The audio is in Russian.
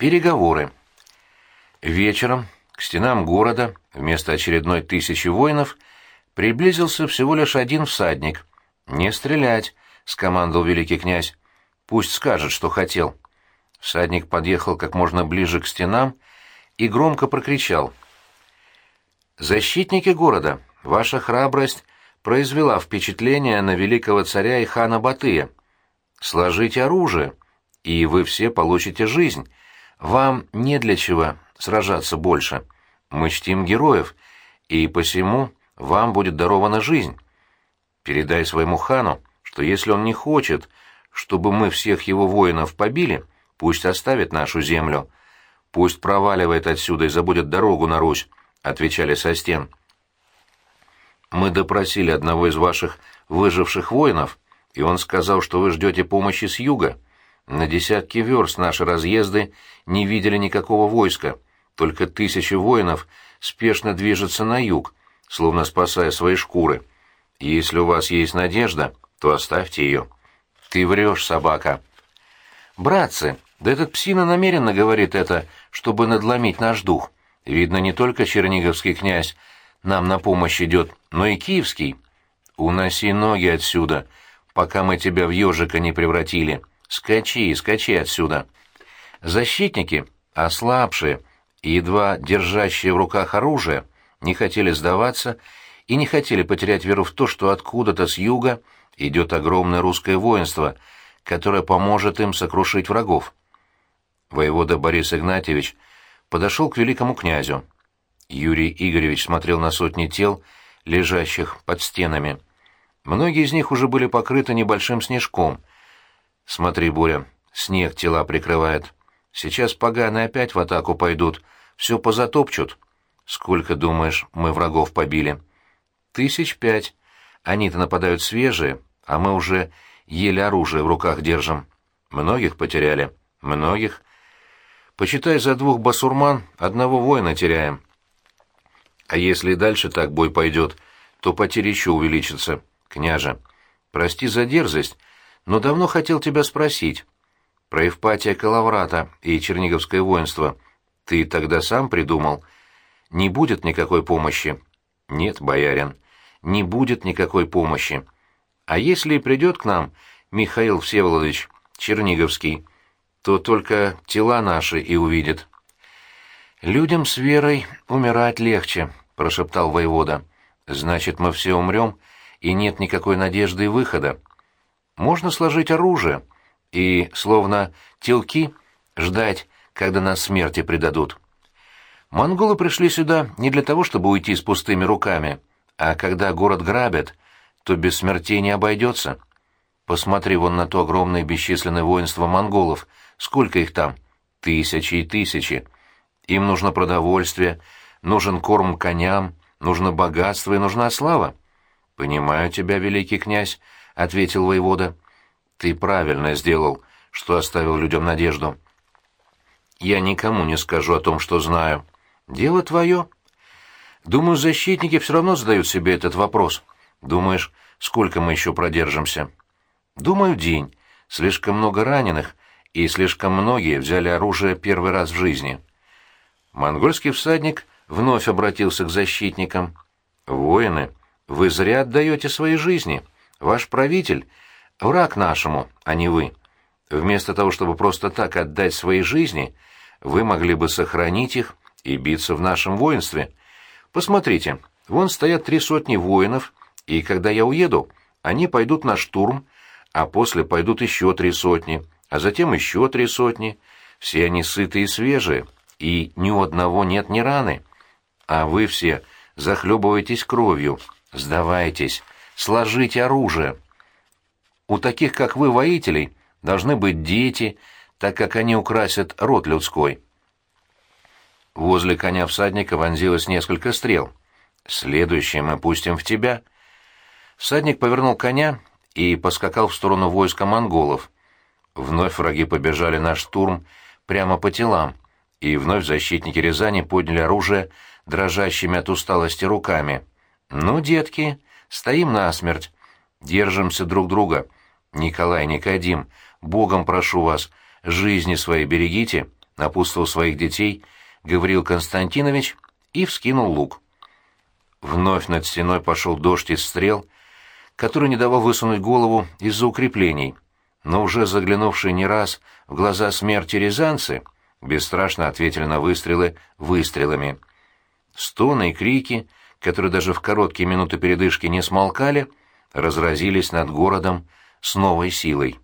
Переговоры. Вечером к стенам города вместо очередной тысячи воинов приблизился всего лишь один всадник. «Не стрелять!» — скомандовал великий князь. «Пусть скажет, что хотел». Всадник подъехал как можно ближе к стенам и громко прокричал. «Защитники города, ваша храбрость произвела впечатление на великого царя и хана Батыя. Сложите оружие, и вы все получите жизнь. Вам не для чего сражаться больше. Мы чтим героев, и посему вам будет дарована жизнь. Передай своему хану, что если он не хочет, чтобы мы всех его воинов побили, пусть оставит нашу землю. Пусть проваливает отсюда и забудет дорогу на Русь, — отвечали со стен. Мы допросили одного из ваших выживших воинов, и он сказал, что вы ждете помощи с юга. На десятки верст наши разъезды не видели никакого войска, только тысячи воинов спешно движутся на юг, словно спасая свои шкуры. Если у вас есть надежда, то оставьте ее. Ты врешь, собака. Братцы, да этот псина намеренно говорит это, чтобы надломить наш дух. Видно, не только черниговский князь нам на помощь идет, но и киевский. Уноси ноги отсюда, пока мы тебя в ежика не превратили. Скачи, скачи отсюда. Защитники, ослабшие и едва держащие в руках оружие, не хотели сдаваться и не хотели потерять веру в то, что откуда-то с юга идет огромное русское воинство, которое поможет им сокрушить врагов. Воевода Борис Игнатьевич подошел к великому князю. Юрий Игоревич смотрел на сотни тел, лежащих под стенами. Многие из них уже были покрыты небольшим снежком. «Смотри, Боря, снег тела прикрывает. Сейчас поганые опять в атаку пойдут, все позатопчут. Сколько, думаешь, мы врагов побили?» «Тысяч пять. Они-то нападают свежие, а мы уже еле оружие в руках держим. Многих потеряли. Многих. Почитай, за двух басурман одного воина теряем». А если и дальше так бой пойдет, то потери еще увеличатся. Княже, прости за дерзость, но давно хотел тебя спросить. Про Евпатия Калаврата и Черниговское воинство ты тогда сам придумал? Не будет никакой помощи? Нет, боярин, не будет никакой помощи. А если и придет к нам Михаил Всеволодович Черниговский, то только тела наши и увидит. Людям с верой умирать легче, прошептал воевода. «Значит, мы все умрем, и нет никакой надежды и выхода. Можно сложить оружие и, словно телки, ждать, когда нас смерти предадут. Монголы пришли сюда не для того, чтобы уйти с пустыми руками, а когда город грабят, то без смертей не обойдется. Посмотри вон на то огромное бесчисленное воинство монголов. Сколько их там? Тысячи и тысячи. Им нужно продовольствие, нужен корм коням, нужно богатство и нужна слава. Понимаю тебя, великий князь, ответил воевода. Ты правильно сделал, что оставил людям надежду. Я никому не скажу о том, что знаю. Дело твое. Думаю, защитники все равно задают себе этот вопрос. Думаешь, сколько мы еще продержимся? Думаю, день. Слишком много раненых, и слишком многие взяли оружие первый раз в жизни. Монгольский всадник вновь обратился к защитникам. «Воины, вы зря отдаете свои жизни. Ваш правитель — враг нашему, а не вы. Вместо того, чтобы просто так отдать свои жизни, вы могли бы сохранить их и биться в нашем воинстве. Посмотрите, вон стоят три сотни воинов, и когда я уеду, они пойдут на штурм, а после пойдут еще три сотни, а затем еще три сотни. Все они сытые и свежие, и ни у одного нет ни раны а вы все захлебываетесь кровью. Сдавайтесь, сложите оружие. У таких, как вы, воителей, должны быть дети, так как они украсят род людской. Возле коня всадника вонзилось несколько стрел. Следующее мы пустим в тебя. Всадник повернул коня и поскакал в сторону войска монголов. Вновь враги побежали на штурм прямо по телам, и вновь защитники Рязани подняли оружие дрожащими от усталости руками. «Ну, детки, стоим насмерть. Держимся друг друга. Николай, Никодим, Богом прошу вас, жизни свои берегите, напутствовал своих детей Гавриил Константинович и вскинул лук. Вновь над стеной пошел дождь из стрел, который не давал высунуть голову из-за укреплений, но уже заглянувшие не раз в глаза смерти рязанцы бесстрашно ответили на выстрелы выстрелами. Стоны и крики, которые даже в короткие минуты передышки не смолкали, разразились над городом с новой силой.